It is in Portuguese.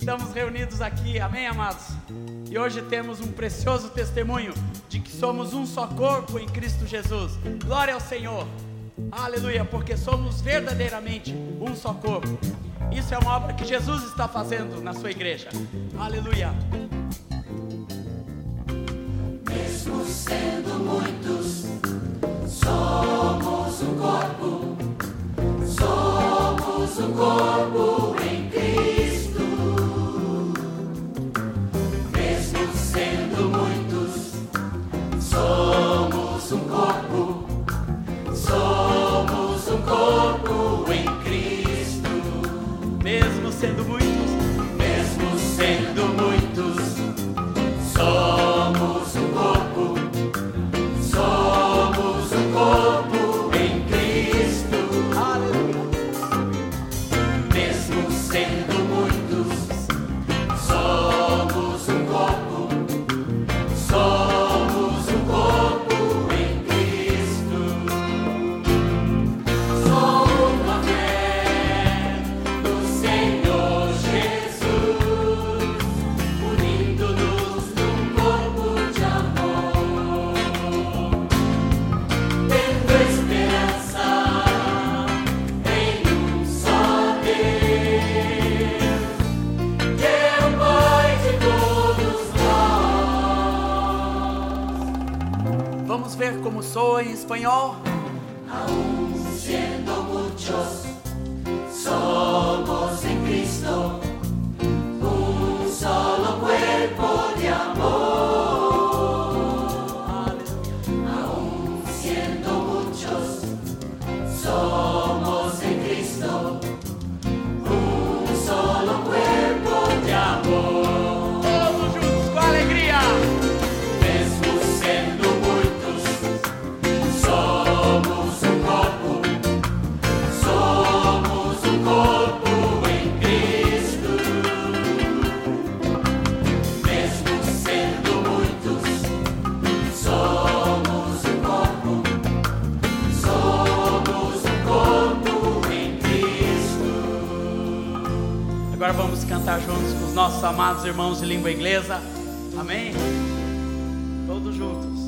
Estamos reunidos aqui, amém, amados? E hoje temos um precioso testemunho de que somos um só corpo em Cristo Jesus. Glória ao Senhor. Aleluia, porque somos verdadeiramente um só corpo. Isso é uma obra que Jesus está fazendo na sua igreja. Aleluia. sing Vamos ver como soa em espanhol? Aún siendo muchos, somos Agora vamos cantar juntos com os nossos amados irmãos de língua inglesa. Amém? Todos juntos.